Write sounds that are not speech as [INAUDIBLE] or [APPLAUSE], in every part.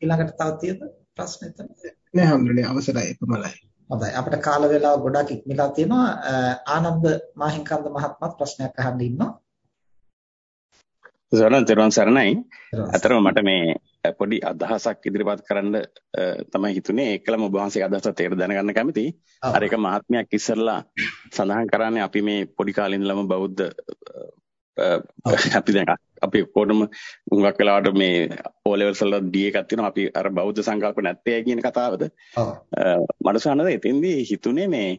ඊළඟට තව තියෙද ප්‍රශ්න එතන? නෑ හඳුනන්නේ අවසරයි එපමණයි. හොඳයි අපිට කාල වේලාව ගොඩක් ඉක්මලා තියෙනවා ආනන්ද මාහිම්කන්ද මහත්මත් ප්‍රශ්නයක් අහන්න ඉන්නවා. සරණ තෙරුවන් සරණයි. අතරම මට මේ පොඩි අදහසක් ඉදිරිපත් කරන්න තමයි හිතුනේ. ඒකලම ඔබ වහන්සේගේ අදහස තේර දැනගන්න කැමතියි. අර එක මහත්මයක් ඉස්සරලා සඳහන් කරන්නේ අපි මේ පොඩි කාලේ ඉඳලම බෞද්ධ [LAUGHS] අපි දැන් අපි කොටම හුඟක් වෙලාවට මේ O levels වල D එකක් තියෙනවා. අපි අර බෞද්ධ සංකල්ප නැත්තේ කියන කතාවද? ඔව්. මට සනද එතෙන්දී හිතුනේ මේ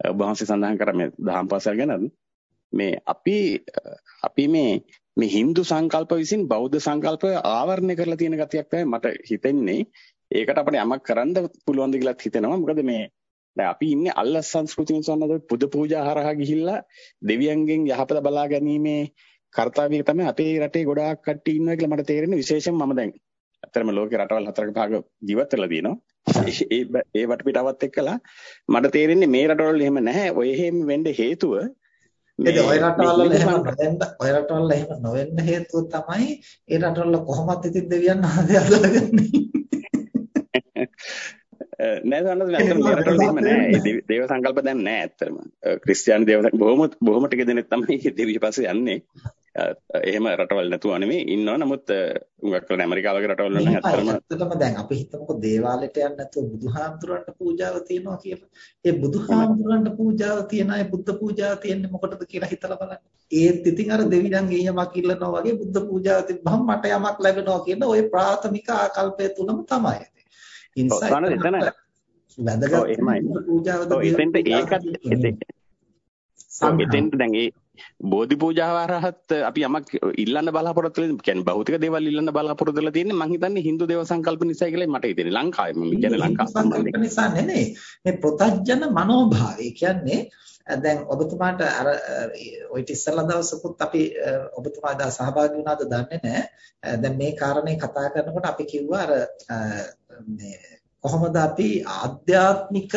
ඔබ වහන්සේ සඳහන් කර මේ දහම් පාසල් ගැන මේ අපි අපි මේ මේ Hindu සංකල්ප විසින් බෞද්ධ සංකල්ප ආවරණය කරලා තියෙන ගතියක් තමයි මට හිතෙන්නේ. ඒකට අපිට යමක් කරන්න පුළුවන්ද කියලාත් හිතෙනවා. මොකද මේ දැන් අපි ඉන්නේ අල්ලස් සංස්කෘතියෙන් සොන්නද පුද පූජා හරහා ගිහිල්ලා දෙවියන්ගෙන් යහපත බලා ගැනීමේ කාර්යය තමයි අපේ රටේ ගොඩාක් කට්ටිය ඉන්නවා කියලා මට තේරෙන්නේ විශේෂයෙන් මම දැන් අතරම ලෝකේ රටවල් හතරක භාග ජීවත් වෙලා තියෙනවා. ඒ ඒ වටපිටාවත් එක්කලා මට තේරෙන්නේ මේ රටවල එහෙම නැහැ. ඔය එහෙම වෙන්න හේතුව ඒ ඔය රටවල එහෙම නොවෙන්න ඔය රටවල එහෙම නොවෙන්න හේතුව තමයි ඒ රටවල කොහොමද ඉතින් දෙවියන් ආදී අල්ලගන්නේ. නෑ සන්නත් ඇත්තටම මේ රටවල එහෙම නෑ. දේව සංකල්ප දැන් නෑ ඇත්තටම. ක්‍රිස්තියානි දේව බොහොම බොහොම ටික දෙනෙක් තමයි [LAUGHS] දෙවිය පස්සේ යන්නේ. එහෙම රටවල් නැතුව නෙමෙයි ඉන්නවා. නමුත් උඟක් කරන ඇමරිකාව වගේ රටවල නම් ඇත්තටම ඇත්තටම දැන් අපි හිතමුකෝ දේවාලයට යන්න නැතුව බුදුහාමුදුරන්ට පූජාව තියනවා කියලා. ඒ බුදුහාමුදුරන්ට පූජාව තියන අය බුද්ධ පූජාව තියන්නේ මොකටද කියලා හිතලා බලන්න. ඒත් ඉතින් අර දෙවියන්ගේ යමක් ඉල්ලනවා වගේ බුද්ධ පූජාව තිබ්බහම මට යමක් ලැබෙනවා කියන ওই ප්‍රාථමික ආකල්පය තුලම තමයි. නිසා එතන වැදගත් පූජාවද එතෙන්ට ඒකත් එතෙන්ට දැන් ඒ බෝධි පූජාව හරහත් අපි යමක් ඉල්ලන්න බලාපොරොත්තු වෙන කියන්නේ භෞතික දේවල් ඉල්ලන්න බලාපොරොත්තු වෙලා තියෙන්නේ. මම හිතන්නේ Hindu දේව සංකල්ප නිසා කියලා මට හිතෙන්නේ. ලංකාවේ මම කියන්නේ ලංකාව සම්බන්ධයෙන්. නිසා නෙමෙයි. මේ ප්‍රතඥ මනෝභාවය කියන්නේ දැන් ඔබතුමාට අර ඔය ඉස්සෙල්ලා දවසකුත් අපි ඔබතුමා දා සහභාගී වුණාද දන්නේ නැහැ. දැන් මේ කාරණේ කතා කරනකොට අපි කිව්වා අර මේ කොහොමද අපි ආධ්‍යාත්මික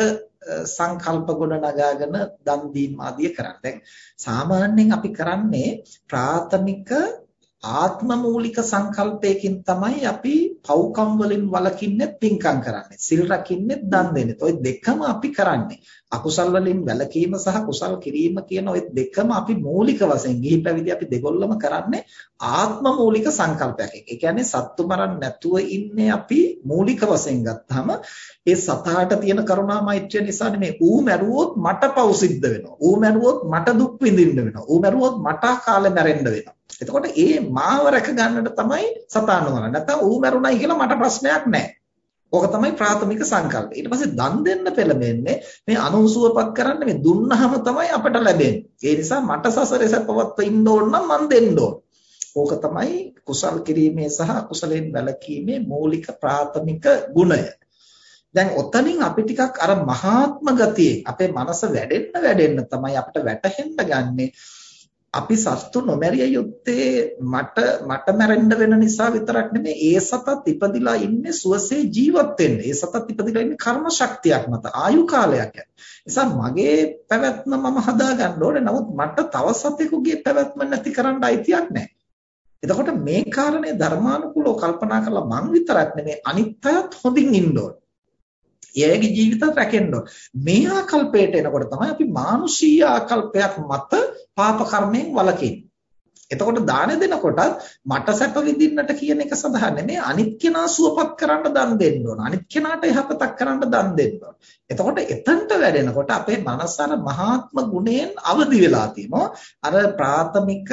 සංකල්ප ගොඩ නගාගෙන දන් දීම ආදිය කරන්නේ. දැන් සාමාන්‍යයෙන් අපි කරන්නේ ප්‍රාථමික ආත්ම මූලික සංකල්පයකින් තමයි අපි පව්කම් වලින් වළකින්නේ පින්කම් කරන්නේ. සිල් රකින්නේ දන් දෙන්නේ. ඔය දෙකම අපි කරන්නේ. අකුසල් වලින් වැළකීම සහ කුසල් කිරීම කියන ওই දෙකම අපි මූලික වශයෙන් ගිහි පැවිදි අපි දෙගොල්ලම කරන්නේ ආත්ම මූලික සංකල්පයක්. ඒ කියන්නේ සත්තු මරන්න නැතුව ඉන්නේ අපි මූලික වශයෙන් ගත්තාම ඒ සතාට තියෙන කරුණා මෛත්‍රිය නිසා නෙමෙයි ඌ මැරුවොත් මට පව් සිද්ධ වෙනවා. ඌ මැරුවොත් මට දුක් විඳින්න වෙනවා. ඌ මැරුවොත් මට කාලේ මැරෙන්න වෙනවා. එතකොට ඒ මාව රැක ගන්නට තමයි සතාන වරන. නැත්නම් ඌ මැරුණයි කියලා මට ප්‍රශ්නයක් නැහැ. ඕක තමයි ප්‍රාථමික සංකල්පය. ඊට පස්සේ දන් දෙන්න පෙළඹෙන්නේ මේ අනුසුවපත් කරන්න මේ දුන්නහම තමයි අපට ලැබෙන්නේ. ඒ නිසා මට සසරේ සපවත්ව ඉන්න ඕන නම් මන් දෙන්න ඕන. ඕක තමයි කුසල් කිරීමේ සහ කුසලෙන් වැළකීමේ මූලික ප්‍රාථමික ගුණය. දැන් ඔතනින් අපි ටිකක් අර මහාත්ම ගතියේ අපේ මනස වැඩෙන්න වැඩෙන්න තමයි අපිට වැටහෙන්න ගන්නේ අපි සත්තු නොමැරිය යුත්තේ මට මට මැරෙන්න වෙන නිසා විතරක් නෙමෙයි ඒ සතත් ඉපදිලා ඉන්නේ සුවසේ ජීවත් වෙන්න. ඒ සතත් ඉපදිලා ඉන්නේ කර්ම ශක්තියක් මත ආයු කාලයක් නිසා මගේ පැවැත්ම මම හදාගන්න ඕනේ. නමුත් මට තව සතෙකුගේ පැවැත්ම නැති කරන්න අයිතියක් නැහැ. එතකොට මේ කාරණේ ධර්මානුකූලව කල්පනා කරලා මං විතරක් නෙමෙයි අනිත් අයත් හොඳින් ඉන්න ඕනේ. එයාගේ ජීවිතත් රැකෙන්න ඕන. මේ ආකල්පයට එනකොට තමයි අපි මානුෂීය ආකල්පයක් මත පාප කර්මයෙන් වළකින්නේ. එතකොට දාන දෙනකොට මට සැප විඳින්නට කියන එක සඳහා නෙමෙයි අනිත් කෙනා සුවපත් කරන්න දන් දෙන්න ඕන. අනිත් කෙනාට යහපතක් කරන්න දන් දෙන්න ඕන. එතකොට එතනට වැඩෙනකොට අපේ මනස අර මහාත්ම ගුණයෙන් අවදි වෙලා තියෙනවා. අර ප්‍රාථමික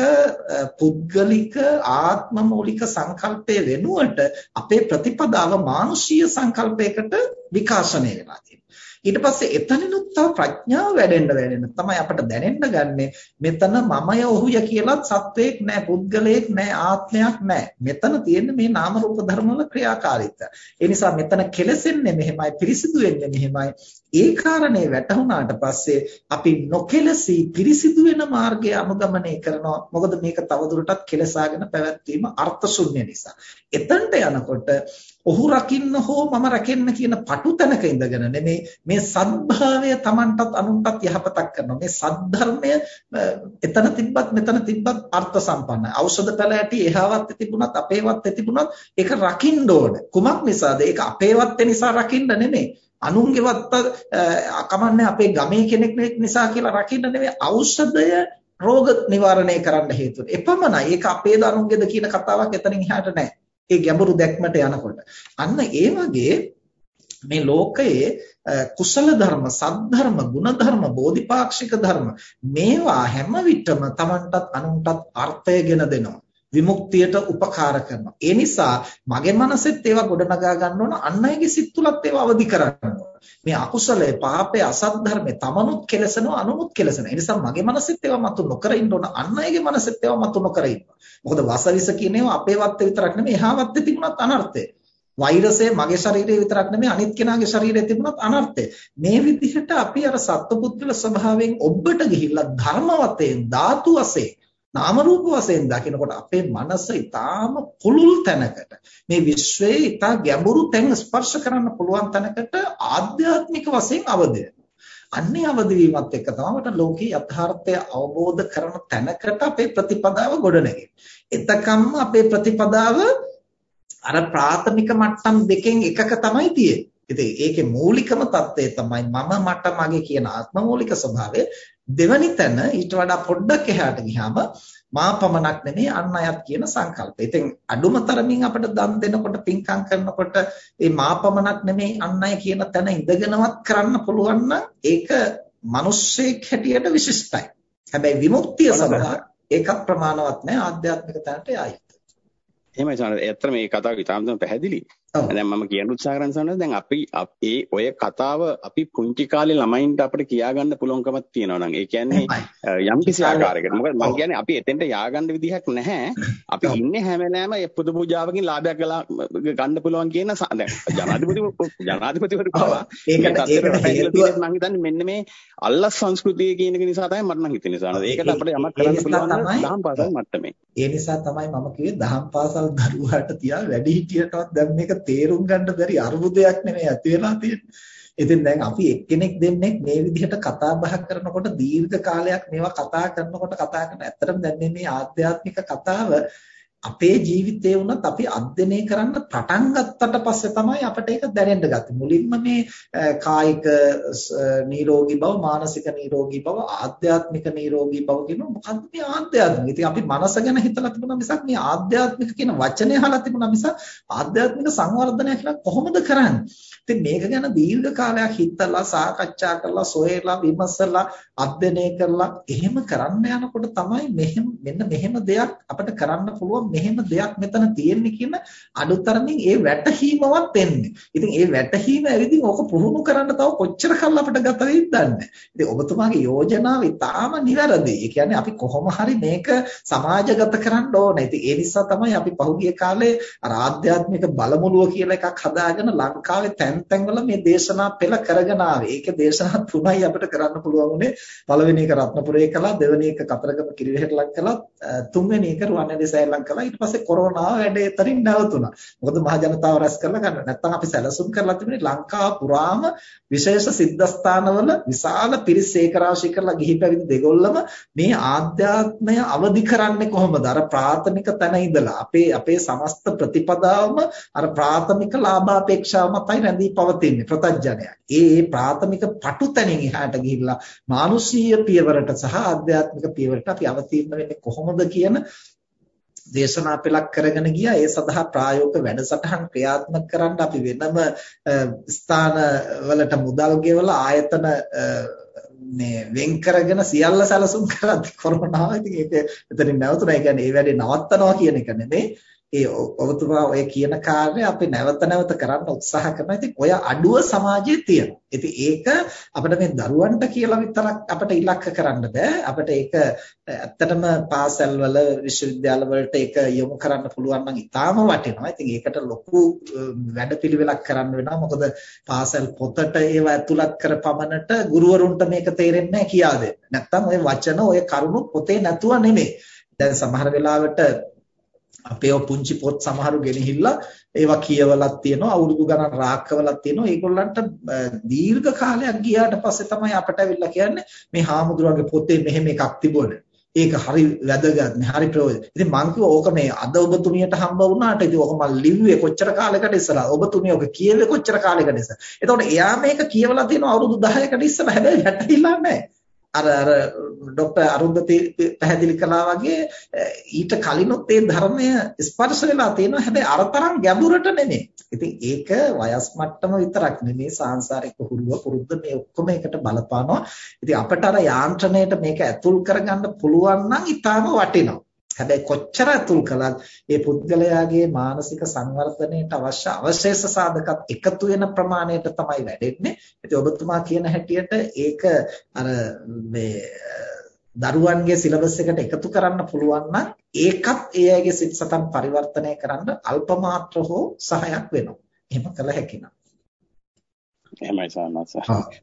පුද්ගලික ආත්ම මූලික සංකල්පයේ වෙනුවට අපේ ප්‍රතිපදාව මානුෂීය සංකල්පයකට විකාශනය වෙලා තියෙනවා. ඊට පස්සේ එතනිනුත් තව ප්‍රඥාව වැඩෙන්න වැඩෙන්න තමයි අපට දැනෙන්න ගන්නෙ. මෙතන මමය ඔහුය කියලාත් සත්වයක් නැහැ පුද්ගලයෙක් නැහැ ආත්මයක් නැහැ මෙතන තියෙන්නේ මේ නාම රූප ධර්ම වල ක්‍රියාකාරීත්වය. ඒ නිසා මෙතන කෙලසෙන්නේ මෙහෙමයි පිරිසිදු වෙන්නේ මෙහෙමයි. ඒ කාරණේ වැටහුණාට පස්සේ අපි නොකෙලසී පිරිසිදු වෙන මාර්ගය අනුගමනය කරනවා. මොකද මේක තවදුරටත් කෙලසාගෙන පැවැත්වීම අර්ථ ශුන්‍ය නිසා. එතනට යනකොට ඔහු රකින්න හෝ මම රැකෙන්න කියන පටු තැනක ඉඳගෙන නෙමේ මේ සත්භාවය Tamanටත් අනුන්ටත් යහපතක් කරනවා. මේ සද්ධර්මය එතන තිබ්බත් මෙතන තිබ්බත් අර්ථ සම්පන්නයි. ඖෂධ පැල ඇටි එහාවත් තිබුණත් අපේවත් තිබුණත් ඒක රකින්න ඕන. කුමක් නිසාද? ඒක අපේවත් නිසා රකින්න නෙමෙයි. අනුන්ගේවත් කමන්නේ අපේ ගමේ කෙනෙක් නිසා කියලා රකින්න නෙමෙයි ඖෂධය රෝග නිවාරණය කරන්න හේතුව. එපමණයි. ඒක අපේද අනුන්ගේද කියන කතාවක් එතනින් එහාට නැහැ. ඒ ගැඹුරු දැක්මට යනකොට. අන්න ඒ වගේ මේ ලෝකයේ කුසල ධර්ම, සද්ධර්ම, ගුණධර්ම, බෝධිපාක්ෂික ධර්ම මේවා හැම විටම Tamanටත් අනුන්ටත් අර්ථයගෙන දෙනවා. විමුක්තියට උපකාර කරනවා. ඒ නිසා මගේ මනසෙත් ඒවා ගොඩනගා ගන්න ඕන අන් අයගේ සිත් තුලත් ඒවා අවදි කරගන්න ඕන. මේ අකුසලයේ පාපයේ අසත් ධර්මයේ තමනුත් කෙලසනවා අනුනුත් කෙලසනවා. ඒ නිසා මගේ මනසෙත් ඒවා මතු නොකර ඉන්න ඕන අන් අයගේ මනසෙත් ඒවා මතු නොකර ඉන්න. මොකද වසවිස කියන ඒවා අපේ වත්තේ විතරක් නෙමෙයි එහා වත්තේ තිබුණත් අනර්ථය. වෛරසය මගේ ශරීරයේ විතරක් නෙමෙයි අනිත් කෙනාගේ ශරීරයේ තිබුණත් අනර්ථය. මේ විදිහට අපි අර සත්පුද්ගල ස්වභාවයෙන් ඔබට ගිහිල්ලා ධර්ම වතෙන් ධාතු වශයෙන් නාම රූප වශයෙන් දකිනකොට අපේ මනස ඊටාම පුළුල් තැනකට මේ විශ්වයේ ඊටා ගැඹුරු තැන් ස්පර්ශ කරන්න පුළුවන් තැනකට ආධ්‍යාත්මික වශයෙන් අවදි අන්නේ අවදි වීමත් එක්ක තමයි ලෝකේ යථාර්ථය අවබෝධ කරන තැනකට අපේ ප්‍රතිපදාව ගොඩනගෙන්නේ. එතකම්ම අපේ ප්‍රතිපදාව අර ප්‍රාථමික මට්ටම් දෙකෙන් එකක තමයි තියෙන්නේ. ඉතින් ඒකේ මූලිකම தත්ත්වය තමයි මම මට මගේ කියන ආත්ම මූලික ස්වභාවය දෙවනි තැන ඊට වඩා පොඩ්ඩක් එහාට ගියාම මා පමණක් නෙමෙයි අන් අයත් කියන සංකල්පය. ඉතින් අඩුම තරමින් අපිට දන් දෙනකොට පින්කම් කරනකොට මේ මා පමණක් නෙමෙයි අන් අය කියන තැන ඉඳගෙනවත් කරන්න පුළුවන් නම් ඒක මිනිස්සෙක් හැටියට විශිෂ්ටයි. හැබැයි විමුක්තිය සඳහා ඒකත් ප්‍රමාණවත් නැහැ ආධ්‍යාත්මික තැනට යයි. එහෙමයි සමහර ඇත්තට මේ කතාව ඉතාමත් පැහැදිලි. දැන් මම කියන්න උත්සාහ කරන සමහර දැන් අපි ඒ ඔය කතාව අපි පුංචි කාලේ ළමයින්ට අපිට කියාගන්න පුළුවන්කමක් තියෙනවා නම් ඒ කියන්නේ යම් කිසි ආකාරයකට. මොකද මම කියන්නේ අපි එතෙන්ට ය아가න්න විදිහක් නැහැ. [LAUGHS] අපි ඉන්නේ හැම වෙලාවෙම ඒ පුදු පූජාවකින් ලාභයක් ගන්න පුළුවන් කියන දැන් ජනාධිපති ජනාධිපතිවරු පවා ඒකට ඒකට මම හිතන්නේ මෙන්න මේ අල්ලස් සංස්කෘතිය කියන එක නිසා තමයි මට නම් හිතෙන්නේ සාන. ඒකට අපිට යමක් කරන්න පුළුවන් දහම් පාසල් මට්ටමේ. ඒ නිසා තමයි මම කිව්වේ දහම් පාසල් දරුවාට තියා වැඩි හිටියටවත් දැන් මේක තේරුම් ගන්න බැරි අරුබුදයක් නෙමෙයි ඇති වෙලා තියෙන්නේ. ඉතින් දැන් අපි එක්කෙනෙක් දෙන්නෙක් මේ විදිහට කතා බහ කරනකොට දීර්ඝ කාලයක් මේවා කතා කරනකොට කතා කරන ඇත්තටම දැන් මේ ආධ්‍යාත්මික කතාව අපේ ජීවිතේ වුණත් අපි අධ්‍යයනය කරන්න පටන් ගත්තට පස්සේ තමයි අපිට ඒක දැනෙන්න ගත්තේ. මුලින්ම මේ කායික නිරෝගී බව, මානසික නිරෝගී බව, ආධ්‍යාත්මික නිරෝගී බව කියන මොකක්ද මේ ආධ්‍යාත්මික? ඉතින් අපි මනස ගැන හිතලා තිබුණා මිසක් මේ ආධ්‍යාත්මික කියන වචනේ අහලා තිබුණා මිසක් ආධ්‍යාත්මික සංවර්ධනය කියලා කොහොමද කරන්නේ? ඉතින් මේක ගැන දීර්ඝ කාලයක් හිතලා සාකච්ඡා කරලා සොයලා විමසලා අධ්‍යයනය කරලා එහෙම කරන්න යනකොට තමයි මෙහෙම මෙන්න මෙහෙම දෙයක් අපිට කරන්න පුළුවන් මෙහෙම දෙයක් මෙතන තියෙන්නේ කියන අඩුතරමින් ඒ වැටහීමවත් එන්නේ. ඉතින් ඒ වැටහීම ඇවිදින් ඕක පුහුණු කරන්න තව කොච්චර කල් අපිට ගත වෙයිද දන්නේ. ඉතින් ඔබතුමාගේ යෝජනාව ඉතාම නිවැරදි. ඒ කියන්නේ අපි කොහොම හරි මේක සමාජගත කරන්න ඕනේ. ඉතින් ඒ නිසා තමයි අපි පහුගිය කාලේ අර ආධ්‍යාත්මික බලමුලුව කියලා එකක් හදාගෙන ලංකාවේ තැන් තැන්වල මේ දේශනා පෙළ කරගෙන ආවේ. ඒකේ දේශනා තුනයි අපිට කරන්න පුළුවන් උනේ. පළවෙනි එක රත්නපුරේ කළා, දෙවෙනි එක කතරගම කිරිවෙහෙට ලං කළා, තුන්වෙනි එක රුවන්වැලි ලං කළා. ඊට පස්සේ කොරෝනාව වැඩේ එතනින් නැවතුණා. මොකද මහ ජනතාව රැස් කරලා ගන්න. නැත්නම් අපි සැලසුම් කරලා තිබුණේ ලංකාව පුරාම විශේෂ සිද්ධාස්ථානවල විශාල පිරිස් ඒකරාශී කරලා ගිහි පැවිදි දෙගොල්ලම මේ ආධ්‍යාත්මය අවදි කරන්නේ කොහොමද? අර ප්‍රාථමික තැන ඉඳලා අපේ අපේ සමස්ත ප්‍රතිපදාවම අර ප්‍රාථමික ලාභ අපේක්ෂාව මතයි රැඳී පවතින්නේ ප්‍රතඥයා. ඒ ප්‍රාථමික පටු තැනින් එහාට ගිහිල්ලා මානුෂීය පියවරට සහ ආධ්‍යාත්මික පියවරට අපි අවතීර්ණ වෙන්නේ කොහොමද කියන දේශනා පෙළක් කරගෙන ගියා ඒ සඳහා ප්‍රායෝගික වැඩසටහන් ක්‍රියාත්මක කරන්න අපි වෙනම ස්ථාන වලට මුදල් ගෙවලා ආයතන මේ වෙන් කරගෙන සියල්ල සැලසුම් කරද්දී කොරෝනාව ඉතින් ඒක එතනින් නැවතුණා. ඒ කියන්නේ ඒ වැඩේ නවත්තනවා කියන එක නෙමෙයි. ඒ ඔබතුමා ඔය කියන කාර්යය අපි නැවත නැවත කරන්න උත්සාහ කරනවා. ඉතින් ඔය අඩුව සමාජයේ තියෙනවා. ඉතින් ඒක අපිට මේ දරුවන්ට කියලා විතරක් අපිට ඉලක්ක කරන්න බෑ. අපිට ඒක ඇත්තටම පාසල්වල විශ්වවිද්‍යාල වලට ඒක යොමු කරන්න පුළුවන් නම් ඉතාම වටිනවා. ඉතින් ඒකට ලොකු වැඩපිළිවෙලක් කරන්න වෙනවා. මොකද පාසල් පොතට ඒව ඇතුළත් කර පමණට ගුරුවරුන්ට මේක තේරෙන්නේ නැහැ කියා දෙන්න. නැත්තම් ওই වචන ওই කරුණු පොතේ නැතුව නෙමෙයි. දැන් සමහර වෙලාවට අපේ පුංචි පොත් සමහරු ගෙනහිල්ලා ඒවා කියවලක් තියෙනවා අවුරුදු ගණන් රාක්කවලක් තියෙනවා ඒගොල්ලන්ට දීර්ඝ කාලයක් ගියාට පස්සේ තමයි අපට අවිල්ලා කියන්නේ මේ හාමුදුරුවන්ගේ පොතේ මෙහෙම එකක් තිබුණේ ඒක හරි වැදගත් නේ හරි ප්‍රයෝජන. ඉතින් මං කිව්වා ඕක මේ අද ඔබතුමියට හම්බ වුණාට ඉතින් ඕක මම ලිව්වේ කොච්චර කාලයකට ඉස්සරහා ඔබතුමිය ඕක කියවේ කොච්චර කාලයකට ඉස්සරහා. එතකොට එයා මේක කියවලා තියෙනවා අවුරුදු 10කට ඉස්සරහා හැබැයි වැටහිලා නැහැ. අර අර ડોક્ટર අරුන්දති පැහැදිලි කළා වගේ ඊට කලිනුත් ඒ ධර්මය ස්පර්ශ වෙලා තියෙනවා හැබැයි අර තරම් ගැඹුරට නෙමෙයි. ඉතින් ඒක වයස් මට්ටම විතරක් නෙමෙයි සාංශාරික හුරුව පුරුද්ද මේ ඔක්කොම එකට බලපානවා. ඉතින් අපට අර යාන්ත්‍රණයට මේක ඇතුල් කරගන්න පුළුවන් නම් ඊටාම වටිනවා. හැබැයි කොච්චර අතුල් කළත් ඒ පුද්ගලයාගේ මානසික සංවර්ධනයට අවශ්‍ය අවශේෂ සාධකත් එකතු වෙන ප්‍රමාණයට තමයි වැඩෙන්නේ. ඉතින් ඔබතුමා කියන හැටියට ඒක අර මේ දරුවන්ගේ සිලබස් එකට එකතු කරන්න පුළුවන් නම් ඒකත් ඒ අයගේ සිත් සතන් පරිවර්තනය කරන්න අල්ප මාත්‍ර හෝ සහයක් වෙනවා. එහෙම කළ හැකි නම්. එහෙමයි සානස.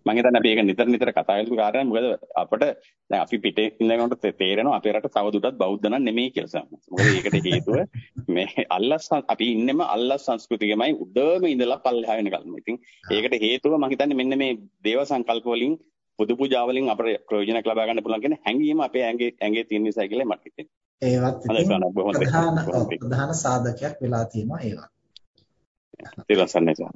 මම හිතන්නේ අපි ඒක නිතර නිතර කතා කරපු කාරණා මොකද අපිට දැන් අපි පිටේ ඉඳනකොට තේරෙනවා අපේ රට තවදුරටත් බෞද්ධ නම් නෙමෙයි කියලා සානස. මොකද ඒකට හේතුව මේ අල්ලස් අපි ඉන්නෙම අල්ලස් සංස්කෘතියමයි උඩම ඉඳලා පල්ලෙහා වෙනකල්ම. ඉතින් ඒකට හේතුව මම හිතන්නේ මෙන්න මේ දේව සංකල්ප වලින් බුදු පූජා වලින් අපිට ප්‍රයෝජනක් ලබා ගන්න පුළුවන් කියන හැඟීම අපේ ඇඟේ ඇඟේ තියෙන නිසා කියලා මට හිතෙනවා. ඒවත් ප්‍රධාන ප්‍රධාන සාධකයක් වෙලා තියෙනවා ඒවත්. ඊළඟ සම්මේසන.